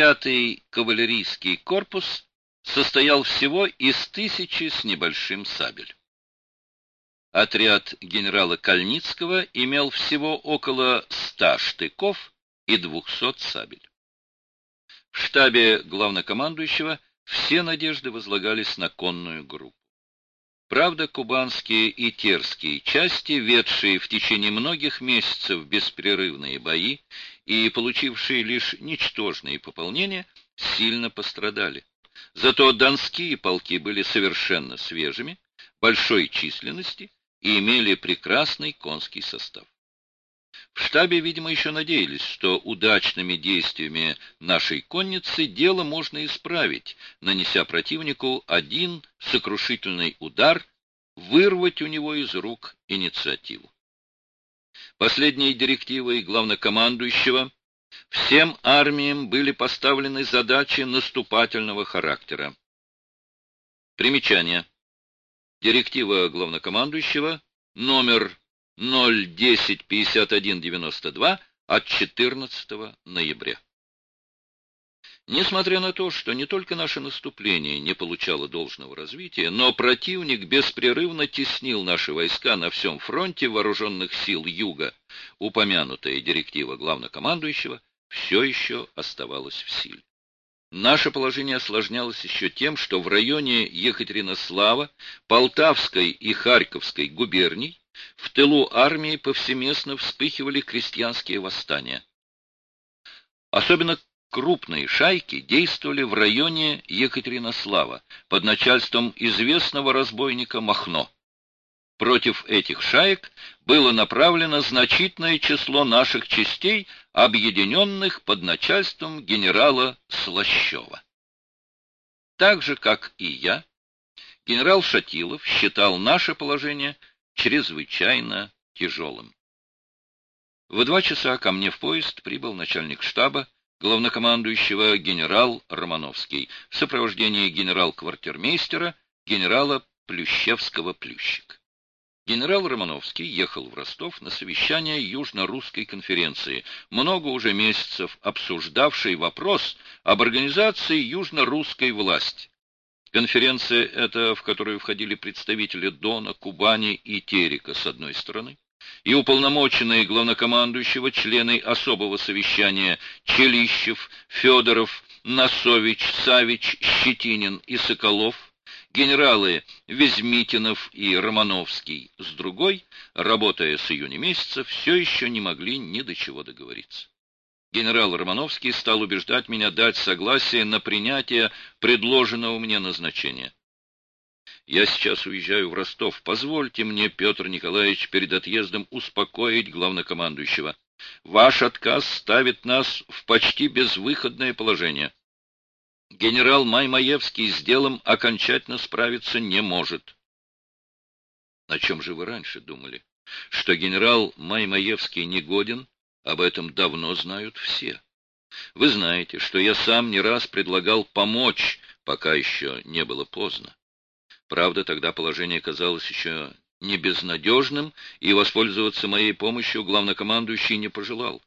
Пятый кавалерийский корпус состоял всего из тысячи с небольшим сабель. Отряд генерала Кальницкого имел всего около ста штыков и двухсот сабель. В штабе главнокомандующего все надежды возлагались на конную группу. Правда, кубанские и терские части, ведшие в течение многих месяцев беспрерывные бои и получившие лишь ничтожные пополнения, сильно пострадали. Зато донские полки были совершенно свежими, большой численности и имели прекрасный конский состав. В штабе, видимо, еще надеялись, что удачными действиями нашей конницы дело можно исправить, нанеся противнику один сокрушительный удар, вырвать у него из рук инициативу. Последние директивы главнокомандующего всем армиям были поставлены задачи наступательного характера. Примечание. Директива главнокомандующего номер 0105192 от 14 ноября. Несмотря на то, что не только наше наступление не получало должного развития, но противник беспрерывно теснил наши войска на всем фронте вооруженных сил Юга, упомянутая директива главнокомандующего все еще оставалась в силе. Наше положение осложнялось еще тем, что в районе Екатеринослава, Полтавской и Харьковской губерний в тылу армии повсеместно вспыхивали крестьянские восстания. Особенно крупные шайки действовали в районе Екатеринослава под начальством известного разбойника Махно. Против этих шаек было направлено значительное число наших частей, объединенных под начальством генерала Слащева. Так же, как и я, генерал Шатилов считал наше положение чрезвычайно тяжелым. В два часа ко мне в поезд прибыл начальник штаба, главнокомандующего генерал Романовский в сопровождении генерал-квартирмейстера генерала Плющевского-Плющик. Генерал Романовский ехал в Ростов на совещание Южно-Русской конференции, много уже месяцев обсуждавшей вопрос об организации южно-русской власти. Конференция эта, в которую входили представители Дона, Кубани и Терека с одной стороны, и уполномоченные главнокомандующего члены особого совещания Челищев, Федоров, Носович, Савич, Щетинин и Соколов – генералы Везмитинов и Романовский с другой, работая с июня месяца, все еще не могли ни до чего договориться. Генерал Романовский стал убеждать меня дать согласие на принятие предложенного мне назначения. Я сейчас уезжаю в Ростов. Позвольте мне, Петр Николаевич, перед отъездом успокоить главнокомандующего. Ваш отказ ставит нас в почти безвыходное положение генерал Маймаевский с делом окончательно справиться не может. О чем же вы раньше думали? Что генерал Маймаевский негоден, об этом давно знают все. Вы знаете, что я сам не раз предлагал помочь, пока еще не было поздно. Правда, тогда положение казалось еще не безнадежным, и воспользоваться моей помощью главнокомандующий не пожелал.